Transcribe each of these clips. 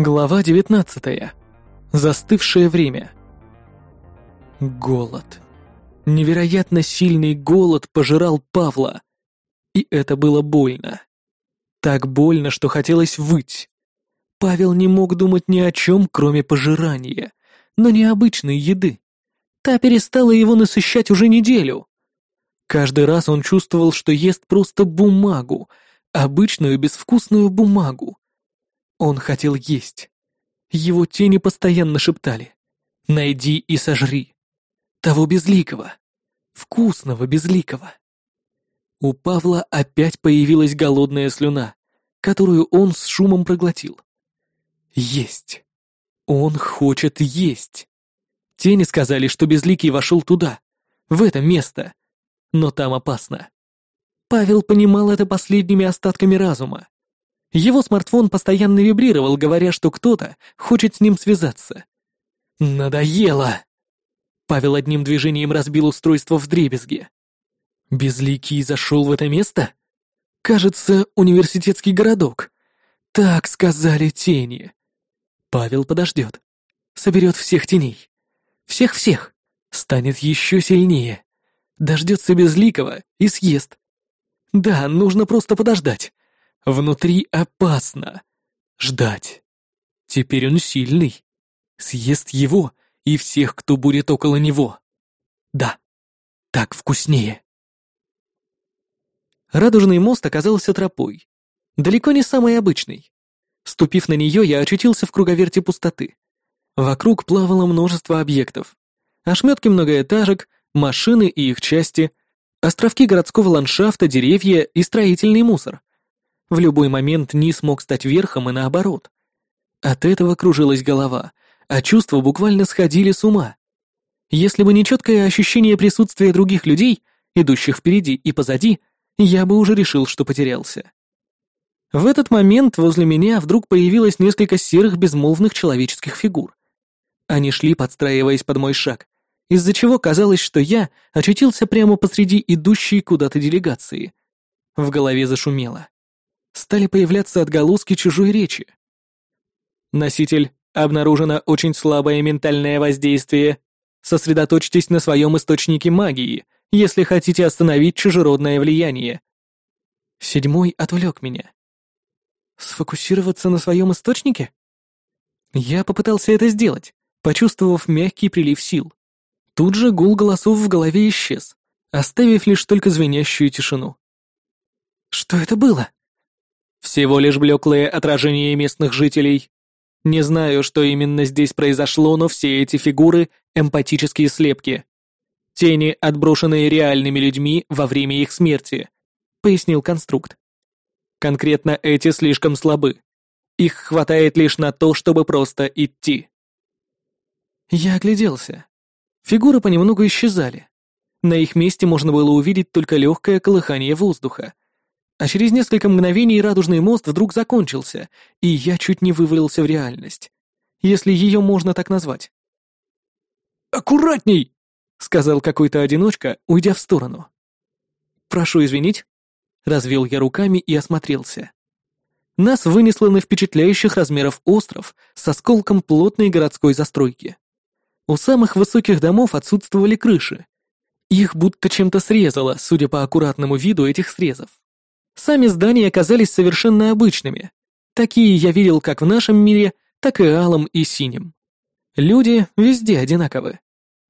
Глава 19. Застывшее время. Голод. Невероятно сильный голод пожирал Павла. И это было больно. Так больно, что хотелось выть. Павел не мог думать ни о чем, кроме пожирания, но не обычной еды. Та перестала его насыщать уже неделю. Каждый раз он чувствовал, что ест просто бумагу, обычную безвкусную бумагу, он хотел есть. Его тени постоянно шептали «Найди и сожри». Того безликого. Вкусного безликого. У Павла опять появилась голодная слюна, которую он с шумом проглотил. Есть. Он хочет есть. Тени сказали, что Безликий вошел туда, в это место. Но там опасно. Павел понимал это последними остатками разума. Его смартфон постоянно вибрировал, говоря, что кто-то хочет с ним связаться. «Надоело!» Павел одним движением разбил устройство в дребезге. Безликий зашел в это место? Кажется, университетский городок. Так сказали тени. Павел подождет. Соберет всех теней. Всех-всех. Станет еще сильнее. Дождется Безликого и съест. Да, нужно просто подождать. Внутри опасно. Ждать. Теперь он сильный. Съест его и всех, кто будет около него. Да, так вкуснее. Радужный мост оказался тропой. Далеко не самой обычной. Ступив на нее, я очутился в круговерте пустоты. Вокруг плавало множество объектов. Ошметки многоэтажек, машины и их части, островки городского ландшафта, деревья и строительный мусор. В любой момент низ мог стать верхом и наоборот. От этого кружилась голова, а чувства буквально сходили с ума. Если бы не четкое ощущение присутствия других людей, идущих впереди и позади, я бы уже решил, что потерялся. В этот момент возле меня вдруг появилось несколько серых безмолвных человеческих фигур. Они шли, подстраиваясь под мой шаг, из-за чего казалось, что я очутился прямо посреди идущей куда-то делегации. В голове зашумело стали появляться отголоски чужой речи. Носитель, обнаружено очень слабое ментальное воздействие. Сосредоточьтесь на своем источнике магии, если хотите остановить чужеродное влияние. Седьмой отвлек меня. Сфокусироваться на своем источнике? Я попытался это сделать, почувствовав мягкий прилив сил. Тут же гул голосов в голове исчез, оставив лишь только звенящую тишину. Что это было? Всего лишь блеклое отражение местных жителей. Не знаю, что именно здесь произошло, но все эти фигуры — эмпатические слепки. Тени, отброшенные реальными людьми во время их смерти, пояснил конструкт. Конкретно эти слишком слабы. Их хватает лишь на то, чтобы просто идти. Я огляделся. Фигуры понемногу исчезали. На их месте можно было увидеть только легкое колыхание воздуха, а через несколько мгновений радужный мост вдруг закончился, и я чуть не вывалился в реальность. Если ее можно так назвать. «Аккуратней!» — сказал какой-то одиночка, уйдя в сторону. «Прошу извинить». Развел я руками и осмотрелся. Нас вынесло на впечатляющих размеров остров с осколком плотной городской застройки. У самых высоких домов отсутствовали крыши. Их будто чем-то срезало, судя по аккуратному виду этих срезов. Сами здания оказались совершенно обычными. Такие я видел как в нашем мире, так и алым и синим. Люди везде одинаковы.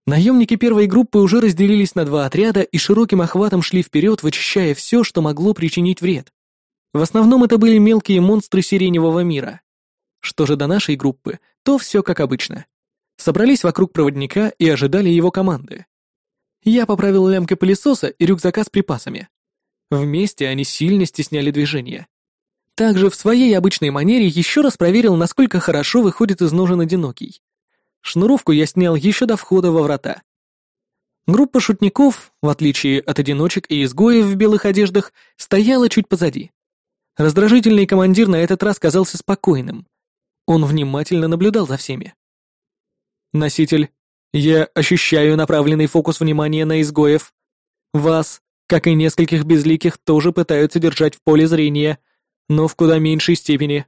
Наемники первой группы уже разделились на два отряда и широким охватом шли вперед, вычищая все, что могло причинить вред. В основном это были мелкие монстры сиреневого мира. Что же до нашей группы, то все как обычно. Собрались вокруг проводника и ожидали его команды. Я поправил лямки пылесоса и рюкзака с припасами. Вместе они сильно стесняли движение. Также в своей обычной манере еще раз проверил, насколько хорошо выходит из ножен одинокий. Шнуровку я снял еще до входа во врата. Группа шутников, в отличие от одиночек и изгоев в белых одеждах, стояла чуть позади. Раздражительный командир на этот раз казался спокойным. Он внимательно наблюдал за всеми. «Носитель, я ощущаю направленный фокус внимания на изгоев. Вас, как и нескольких безликих, тоже пытаются держать в поле зрения, но в куда меньшей степени.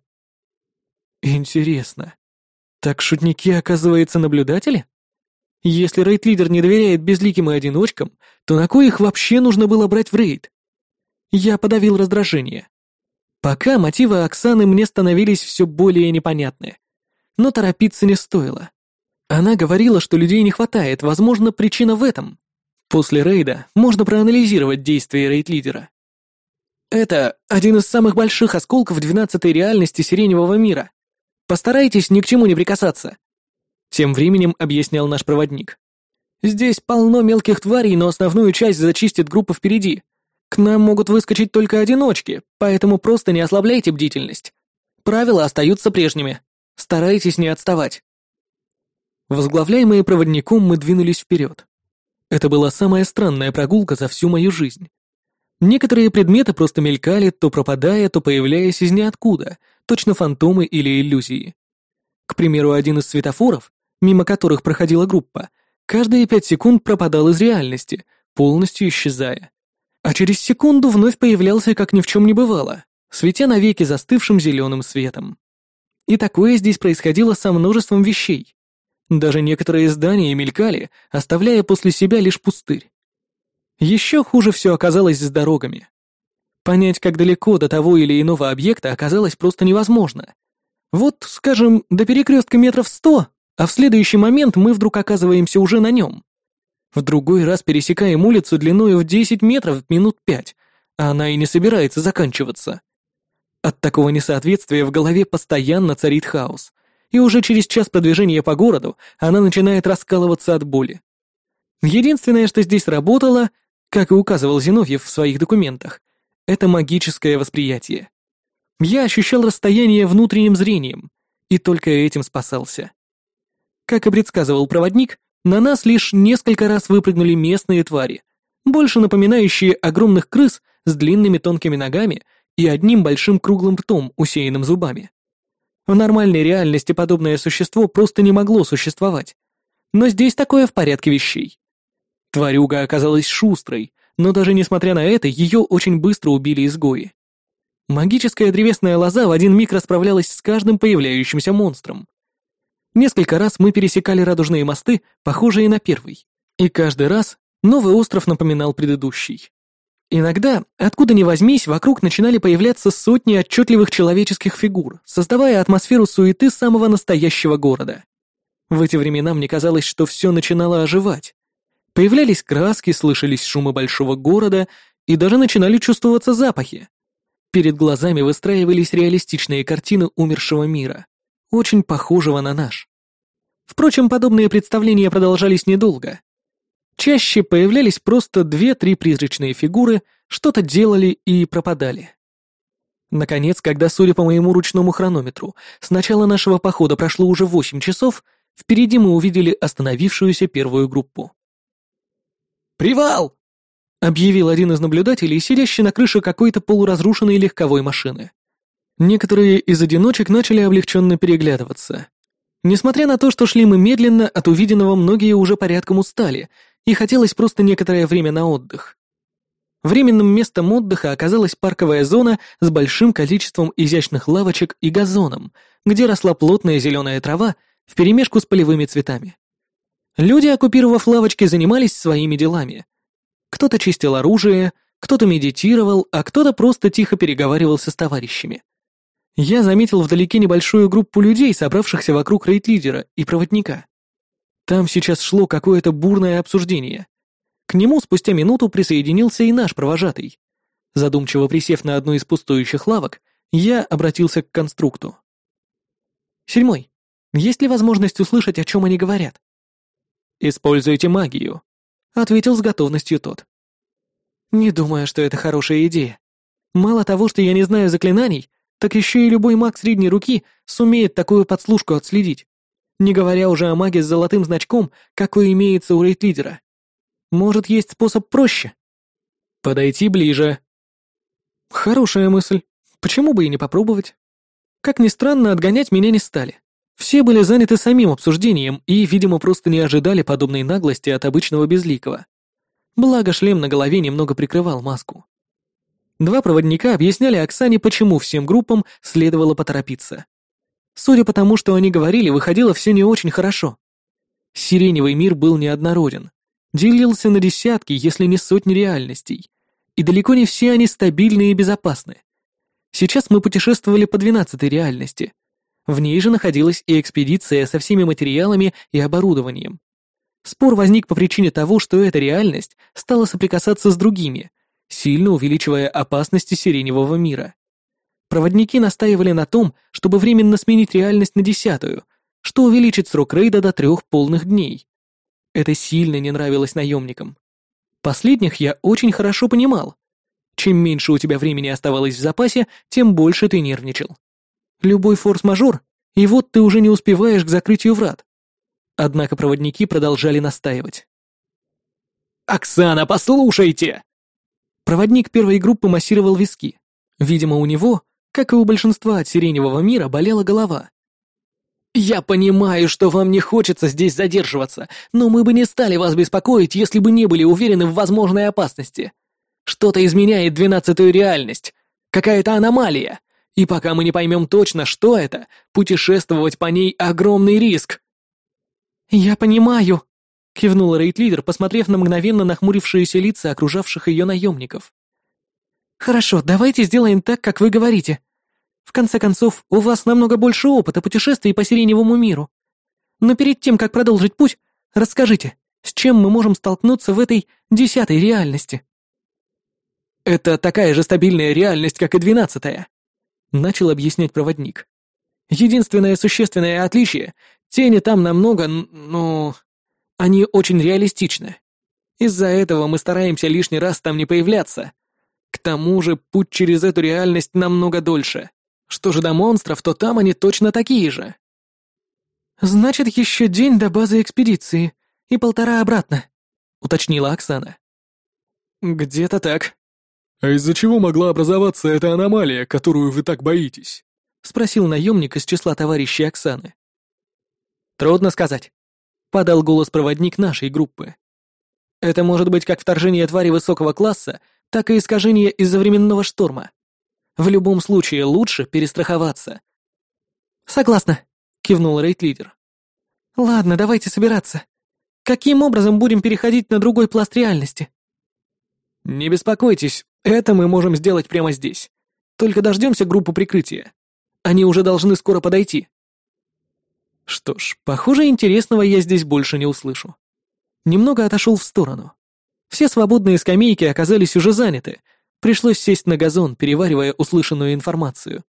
Интересно. Так шутники, оказывается, наблюдатели? Если рейд-лидер не доверяет безликим и одиночкам, то на кой их вообще нужно было брать в рейд? Я подавил раздражение. Пока мотивы Оксаны мне становились все более непонятны. Но торопиться не стоило. Она говорила, что людей не хватает, возможно, причина в этом. После рейда можно проанализировать действия рейд-лидера. Это один из самых больших осколков двенадцатой реальности сиреневого мира. Постарайтесь ни к чему не прикасаться. Тем временем объяснял наш проводник. Здесь полно мелких тварей, но основную часть зачистит группа впереди. К нам могут выскочить только одиночки, поэтому просто не ослабляйте бдительность. Правила остаются прежними. Старайтесь не отставать. Возглавляемые проводником мы двинулись вперед. Это была самая странная прогулка за всю мою жизнь. Некоторые предметы просто мелькали, то пропадая, то появляясь из ниоткуда, точно фантомы или иллюзии. К примеру, один из светофоров, мимо которых проходила группа, каждые пять секунд пропадал из реальности, полностью исчезая. А через секунду вновь появлялся, как ни в чем не бывало, светя навеки застывшим зеленым светом. И такое здесь происходило со множеством вещей. Даже некоторые здания мелькали, оставляя после себя лишь пустырь. Еще хуже все оказалось с дорогами. Понять, как далеко до того или иного объекта оказалось просто невозможно. Вот, скажем, до перекрестка метров сто, а в следующий момент мы вдруг оказываемся уже на нем. В другой раз пересекаем улицу длиною в 10 метров минут пять, а она и не собирается заканчиваться. От такого несоответствия в голове постоянно царит хаос, и уже через час продвижения по городу она начинает раскалываться от боли. Единственное, что здесь работало, как и указывал Зиновьев в своих документах, это магическое восприятие. Я ощущал расстояние внутренним зрением, и только этим спасался. Как и предсказывал проводник, на нас лишь несколько раз выпрыгнули местные твари, больше напоминающие огромных крыс с длинными тонкими ногами и одним большим круглым ртом, усеянным зубами. В нормальной реальности подобное существо просто не могло существовать. Но здесь такое в порядке вещей. Тварюга оказалась шустрой, но даже несмотря на это, ее очень быстро убили изгои. Магическая древесная лоза в один миг расправлялась с каждым появляющимся монстром. Несколько раз мы пересекали радужные мосты, похожие на первый, и каждый раз новый остров напоминал предыдущий. Иногда, откуда ни возьмись, вокруг начинали появляться сотни отчетливых человеческих фигур, создавая атмосферу суеты самого настоящего города. В эти времена мне казалось, что все начинало оживать. Появлялись краски, слышались шумы большого города и даже начинали чувствоваться запахи. Перед глазами выстраивались реалистичные картины умершего мира, очень похожего на наш. Впрочем, подобные представления продолжались недолго. Чаще появлялись просто две-три призрачные фигуры, что-то делали и пропадали. Наконец, когда, судя по моему ручному хронометру, с начала нашего похода прошло уже восемь часов, впереди мы увидели остановившуюся первую группу. «Привал!» — объявил один из наблюдателей, сидящий на крыше какой-то полуразрушенной легковой машины. Некоторые из одиночек начали облегченно переглядываться. Несмотря на то, что шли мы медленно, от увиденного многие уже порядком устали, и хотелось просто некоторое время на отдых. Временным местом отдыха оказалась парковая зона с большим количеством изящных лавочек и газоном, где росла плотная зеленая трава вперемешку с полевыми цветами. Люди, оккупировав лавочки, занимались своими делами. Кто-то чистил оружие, кто-то медитировал, а кто-то просто тихо переговаривался с товарищами. Я заметил вдалеке небольшую группу людей, собравшихся вокруг рейд-лидера и проводника. Там сейчас шло какое-то бурное обсуждение. К нему спустя минуту присоединился и наш провожатый. Задумчиво присев на одну из пустующих лавок, я обратился к конструкту. «Седьмой, есть ли возможность услышать, о чем они говорят?» «Используйте магию», — ответил с готовностью тот. «Не думаю, что это хорошая идея. Мало того, что я не знаю заклинаний, так еще и любой маг средней руки сумеет такую подслушку отследить, не говоря уже о маге с золотым значком, какой имеется у рейд-лидера. Может, есть способ проще?» «Подойти ближе». «Хорошая мысль. Почему бы и не попробовать?» Как ни странно, отгонять меня не стали. Все были заняты самим обсуждением и, видимо, просто не ожидали подобной наглости от обычного безликого. Благо, шлем на голове немного прикрывал маску. Два проводника объясняли Оксане, почему всем группам следовало поторопиться. Судя по тому, что они говорили, выходило все не очень хорошо. Сиреневый мир был неоднороден, делился на десятки, если не сотни реальностей, и далеко не все они стабильны и безопасны. Сейчас мы путешествовали по двенадцатой реальности. В ней же находилась и экспедиция со всеми материалами и оборудованием. Спор возник по причине того, что эта реальность стала соприкасаться с другими, сильно увеличивая опасности сиреневого мира. Проводники настаивали на том, чтобы временно сменить реальность на десятую, что увеличит срок рейда до трех полных дней. Это сильно не нравилось наемникам. Последних я очень хорошо понимал. Чем меньше у тебя времени оставалось в запасе, тем больше ты нервничал. Любой форс-мажор, и вот ты уже не успеваешь к закрытию врат. Однако проводники продолжали настаивать. «Оксана, послушайте!» Проводник первой группы массировал виски. Видимо, у него, как и у большинства от сиреневого мира, болела голова. «Я понимаю, что вам не хочется здесь задерживаться, но мы бы не стали вас беспокоить, если бы не были уверены в возможной опасности. Что-то изменяет двенадцатую реальность, какая-то аномалия, и пока мы не поймем точно, что это, путешествовать по ней — огромный риск». «Я понимаю», — кивнула рейд-лидер, посмотрев на мгновенно нахмурившиеся лица окружавших ее наемников. «Хорошо, давайте сделаем так, как вы говорите. В конце концов, у вас намного больше опыта путешествий по Сиреневому миру. Но перед тем, как продолжить путь, расскажите, с чем мы можем столкнуться в этой десятой реальности?» «Это такая же стабильная реальность, как и двенадцатая», — начал объяснять проводник. «Единственное существенное отличие — тени там намного, ну... Они очень реалистичны. Из-за этого мы стараемся лишний раз там не появляться. К тому же путь через эту реальность намного дольше. Что же до монстров, то там они точно такие же. «Значит, еще день до базы экспедиции и полтора обратно», — уточнила Оксана. «Где-то так». «А из-за чего могла образоваться эта аномалия, которую вы так боитесь?» — спросил наемник из числа товарищей Оксаны. «Трудно сказать», — подал голос проводник нашей группы. «Это может быть как вторжение твари высокого класса, так и искажение из-за временного шторма. В любом случае лучше перестраховаться. Согласна, кивнул рейд-лидер. Ладно, давайте собираться. Каким образом будем переходить на другой пласт реальности? Не беспокойтесь, это мы можем сделать прямо здесь. Только дождемся группу прикрытия. Они уже должны скоро подойти. Что ж, похоже, интересного я здесь больше не услышу. Немного отошел в сторону. Все свободные скамейки оказались уже заняты, Пришлось сесть на газон, переваривая услышанную информацию.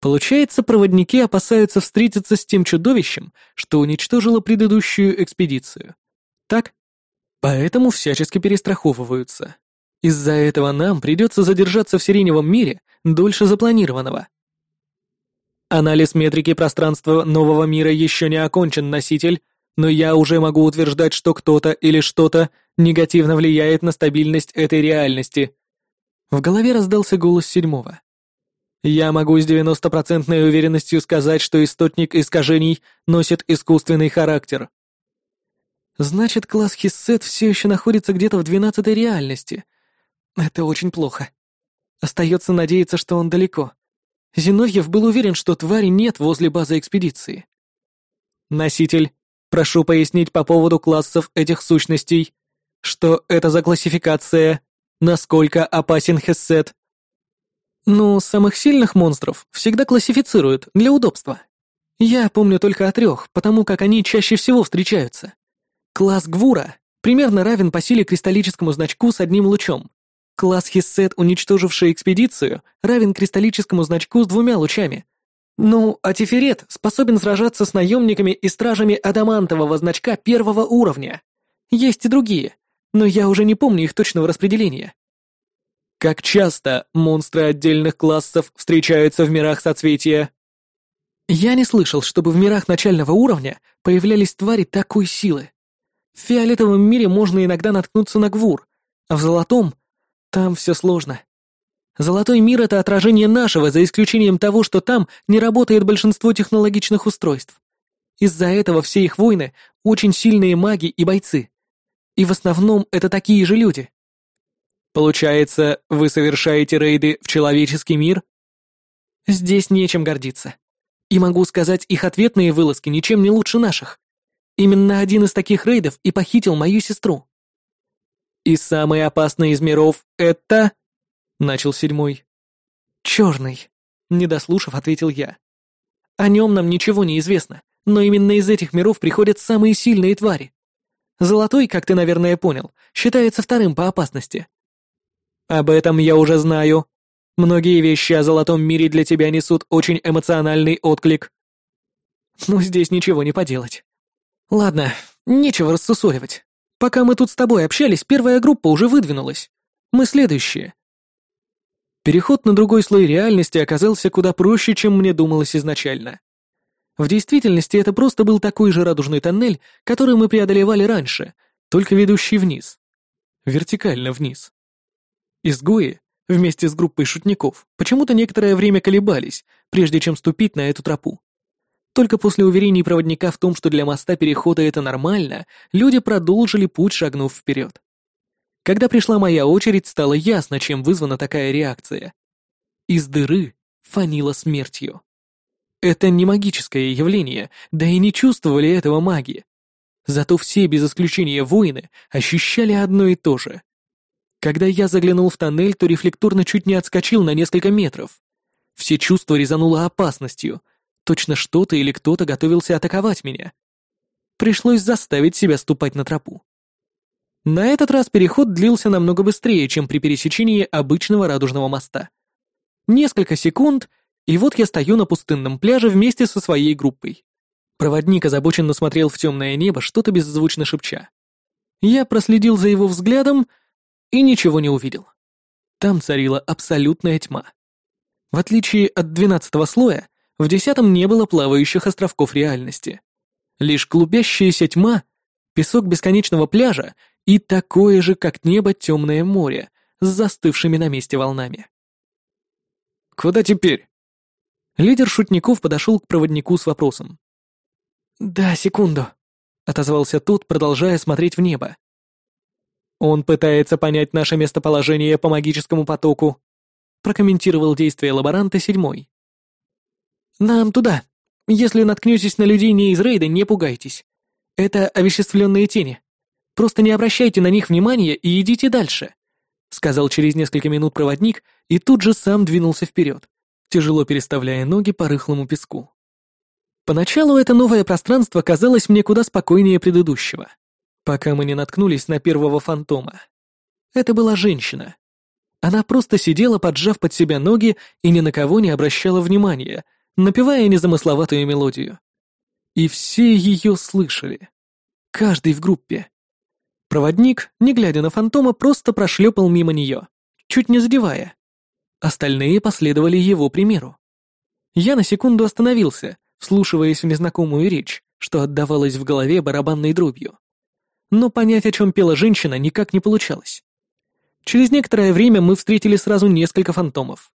Получается, проводники опасаются встретиться с тем чудовищем, что уничтожило предыдущую экспедицию. Так? Поэтому всячески перестраховываются. Из-за этого нам придется задержаться в сиреневом мире дольше запланированного. Анализ метрики пространства нового мира еще не окончен, носитель, но я уже могу утверждать, что кто-то или что-то негативно влияет на стабильность этой реальности. В голове раздался голос седьмого. «Я могу с девяностопроцентной уверенностью сказать, что источник искажений носит искусственный характер». «Значит, класс Хиссет все еще находится где-то в двенадцатой реальности. Это очень плохо. Остается надеяться, что он далеко. Зиновьев был уверен, что твари нет возле базы экспедиции. Носитель, прошу пояснить по поводу классов этих сущностей. Что это за классификация?» Насколько опасен Хессет? Ну, самых сильных монстров всегда классифицируют для удобства. Я помню только о трех, потому как они чаще всего встречаются. Класс Гвура примерно равен по силе кристаллическому значку с одним лучом. Класс Хиссет, уничтоживший экспедицию, равен кристаллическому значку с двумя лучами. Ну, а Тиферет способен сражаться с наемниками и стражами адамантового значка первого уровня. Есть и другие, но я уже не помню их точного распределения. Как часто монстры отдельных классов встречаются в мирах соцветия? Я не слышал, чтобы в мирах начального уровня появлялись твари такой силы. В фиолетовом мире можно иногда наткнуться на гвур, а в золотом там все сложно. Золотой мир — это отражение нашего, за исключением того, что там не работает большинство технологичных устройств. Из-за этого все их войны — очень сильные маги и бойцы. И в основном это такие же люди. Получается, вы совершаете рейды в человеческий мир? Здесь нечем гордиться. И могу сказать, их ответные вылазки ничем не лучше наших. Именно один из таких рейдов и похитил мою сестру. И самый опасный из миров — это... Начал седьмой. Черный. Не дослушав, ответил я. О нем нам ничего не известно, но именно из этих миров приходят самые сильные твари. Золотой, как ты, наверное, понял, считается вторым по опасности. Об этом я уже знаю. Многие вещи о золотом мире для тебя несут очень эмоциональный отклик. Ну, здесь ничего не поделать. Ладно, нечего рассусоливать. Пока мы тут с тобой общались, первая группа уже выдвинулась. Мы следующие. Переход на другой слой реальности оказался куда проще, чем мне думалось изначально. В действительности это просто был такой же радужный тоннель, который мы преодолевали раньше, только ведущий вниз. Вертикально вниз. Изгои, вместе с группой шутников, почему-то некоторое время колебались, прежде чем ступить на эту тропу. Только после уверений проводника в том, что для моста перехода это нормально, люди продолжили путь, шагнув вперед. Когда пришла моя очередь, стало ясно, чем вызвана такая реакция. Из дыры фанило смертью. Это не магическое явление, да и не чувствовали этого маги. Зато все, без исключения воины, ощущали одно и то же. Когда я заглянул в тоннель, то рефлекторно чуть не отскочил на несколько метров. Все чувства резануло опасностью. Точно что-то или кто-то готовился атаковать меня. Пришлось заставить себя ступать на тропу. На этот раз переход длился намного быстрее, чем при пересечении обычного радужного моста. Несколько секунд, и вот я стою на пустынном пляже вместе со своей группой. Проводник озабоченно смотрел в темное небо, что-то беззвучно шепча. Я проследил за его взглядом и ничего не увидел. Там царила абсолютная тьма. В отличие от двенадцатого слоя, в десятом не было плавающих островков реальности. Лишь клубящаяся тьма, песок бесконечного пляжа и такое же, как небо, темное море с застывшими на месте волнами. «Куда теперь?» Лидер шутников подошел к проводнику с вопросом. «Да, секунду», — отозвался тот, продолжая смотреть в небо. «Он пытается понять наше местоположение по магическому потоку», — прокомментировал действие лаборанта седьмой. «Нам туда. Если наткнетесь на людей не из рейда, не пугайтесь. Это овеществленные тени. Просто не обращайте на них внимания и идите дальше», — сказал через несколько минут проводник и тут же сам двинулся вперед, тяжело переставляя ноги по рыхлому песку. Поначалу это новое пространство казалось мне куда спокойнее предыдущего, пока мы не наткнулись на первого фантома. Это была женщина. Она просто сидела, поджав под себя ноги и ни на кого не обращала внимания, напевая незамысловатую мелодию. И все ее слышали. Каждый в группе. Проводник, не глядя на фантома, просто прошлепал мимо нее, чуть не задевая. Остальные последовали его примеру. Я на секунду остановился, вслушиваясь в незнакомую речь, что отдавалось в голове барабанной дробью. Но понять, о чем пела женщина, никак не получалось. Через некоторое время мы встретили сразу несколько фантомов.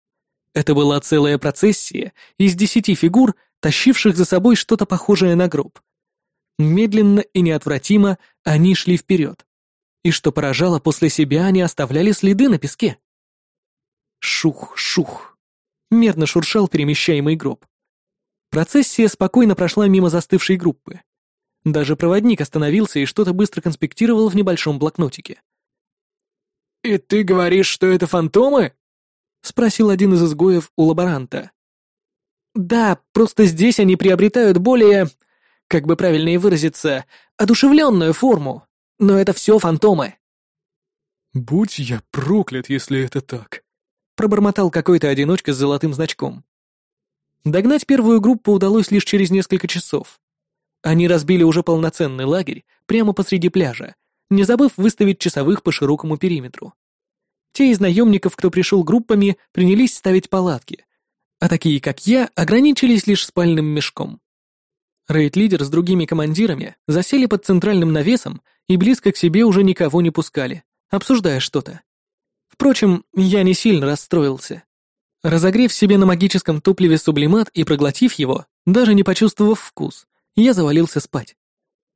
Это была целая процессия из десяти фигур, тащивших за собой что-то похожее на гроб. Медленно и неотвратимо они шли вперед. И что поражало, после себя они оставляли следы на песке. Шух, шух. Мерно шуршал перемещаемый гроб. Процессия спокойно прошла мимо застывшей группы. Даже проводник остановился и что-то быстро конспектировал в небольшом блокнотике. «И ты говоришь, что это фантомы?» — спросил один из изгоев у лаборанта. «Да, просто здесь они приобретают более как бы правильнее выразиться, одушевленную форму. Но это все фантомы. «Будь я проклят, если это так», — пробормотал какой-то одиночка с золотым значком. Догнать первую группу удалось лишь через несколько часов. Они разбили уже полноценный лагерь прямо посреди пляжа, не забыв выставить часовых по широкому периметру. Те из наемников, кто пришел группами, принялись ставить палатки, а такие, как я, ограничились лишь спальным мешком. Рейд-лидер с другими командирами засели под центральным навесом и близко к себе уже никого не пускали, обсуждая что-то. Впрочем, я не сильно расстроился. Разогрев себе на магическом топливе сублимат и проглотив его, даже не почувствовав вкус, я завалился спать.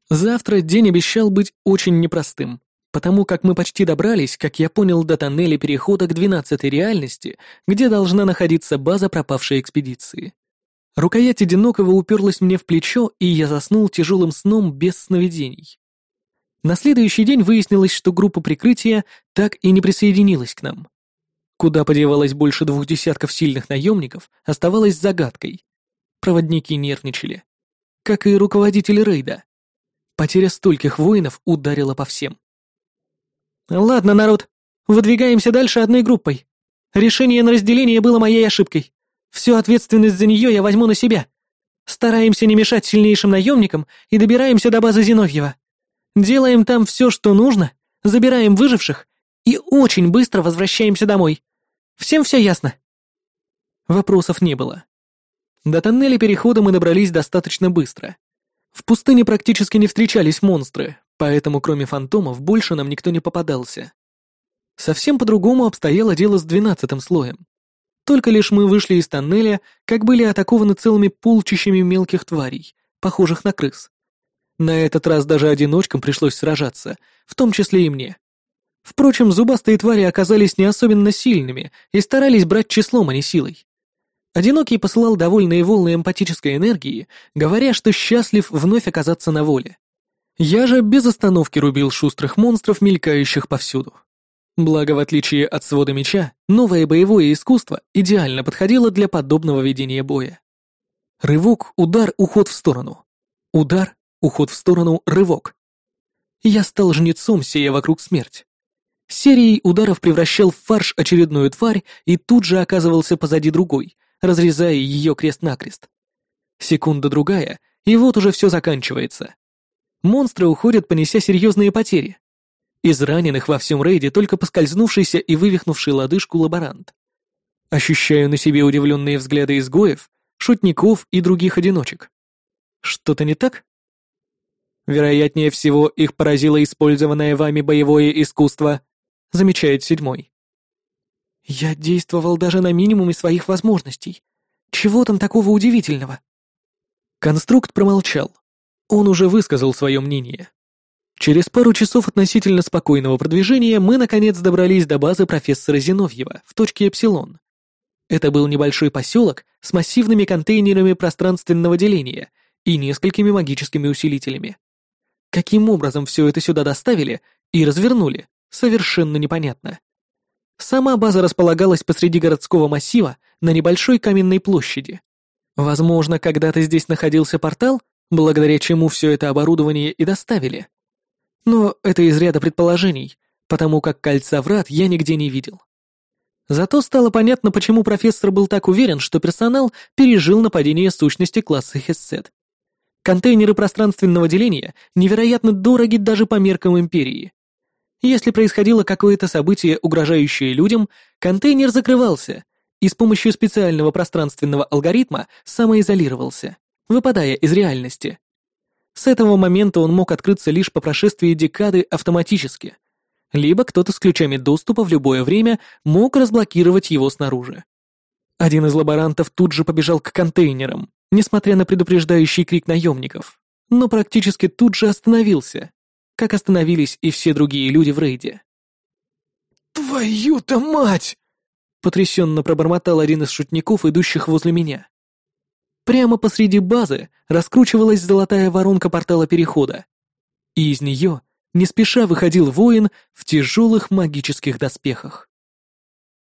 Завтра день обещал быть очень непростым, потому как мы почти добрались, как я понял, до тоннеля перехода к двенадцатой реальности, где должна находиться база пропавшей экспедиции. Рукоять одинокого уперлась мне в плечо, и я заснул тяжелым сном без сновидений. На следующий день выяснилось, что группа прикрытия так и не присоединилась к нам. Куда подевалось больше двух десятков сильных наемников, оставалось загадкой. Проводники нервничали. Как и руководители рейда. Потеря стольких воинов ударила по всем. «Ладно, народ, выдвигаемся дальше одной группой. Решение на разделение было моей ошибкой. Всю ответственность за нее я возьму на себя. Стараемся не мешать сильнейшим наемникам и добираемся до базы Зиновьева. Делаем там все, что нужно, забираем выживших и очень быстро возвращаемся домой. Всем все ясно?» Вопросов не было. До тоннеля перехода мы добрались достаточно быстро. В пустыне практически не встречались монстры, поэтому кроме фантомов больше нам никто не попадался. Совсем по-другому обстояло дело с двенадцатым слоем. Только лишь мы вышли из тоннеля, как были атакованы целыми полчищами мелких тварей, похожих на крыс. На этот раз даже одиночкам пришлось сражаться, в том числе и мне. Впрочем, зубастые твари оказались не особенно сильными и старались брать числом, а не силой. Одинокий посылал довольные волны эмпатической энергии, говоря, что счастлив вновь оказаться на воле. Я же без остановки рубил шустрых монстров, мелькающих повсюду. Благо, в отличие от свода меча, новое боевое искусство идеально подходило для подобного ведения боя. Рывок, удар, уход в сторону. Удар, уход в сторону, рывок. Я стал жнецом, сея вокруг смерть. Серией ударов превращал в фарш очередную тварь и тут же оказывался позади другой, разрезая ее крест-накрест. Секунда-другая, и вот уже все заканчивается. Монстры уходят, понеся серьезные потери. Из раненых во всем рейде только поскользнувшийся и вывихнувший лодыжку лаборант. Ощущаю на себе удивленные взгляды изгоев, шутников и других одиночек. Что-то не так? Вероятнее всего, их поразило использованное вами боевое искусство, замечает седьмой. Я действовал даже на минимуме своих возможностей. Чего там такого удивительного? Конструкт промолчал. Он уже высказал свое мнение. Через пару часов относительно спокойного продвижения мы наконец добрались до базы профессора Зиновьева в точке Эпсилон. Это был небольшой поселок с массивными контейнерами пространственного деления и несколькими магическими усилителями. Каким образом все это сюда доставили и развернули, совершенно непонятно. Сама база располагалась посреди городского массива на небольшой каменной площади. Возможно, когда-то здесь находился портал, благодаря чему все это оборудование и доставили. Но это из ряда предположений, потому как кольца врат я нигде не видел. Зато стало понятно, почему профессор был так уверен, что персонал пережил нападение сущности класса Хессет. Контейнеры пространственного деления невероятно дороги даже по меркам Империи. Если происходило какое-то событие, угрожающее людям, контейнер закрывался и с помощью специального пространственного алгоритма самоизолировался, выпадая из реальности. С этого момента он мог открыться лишь по прошествии декады автоматически, либо кто-то с ключами доступа в любое время мог разблокировать его снаружи. Один из лаборантов тут же побежал к контейнерам, несмотря на предупреждающий крик наемников, но практически тут же остановился, как остановились и все другие люди в рейде. «Твою-то мать!» — потрясенно пробормотал один из шутников, идущих возле меня. Прямо посреди базы раскручивалась золотая воронка портала перехода, и из нее не спеша выходил воин в тяжелых магических доспехах.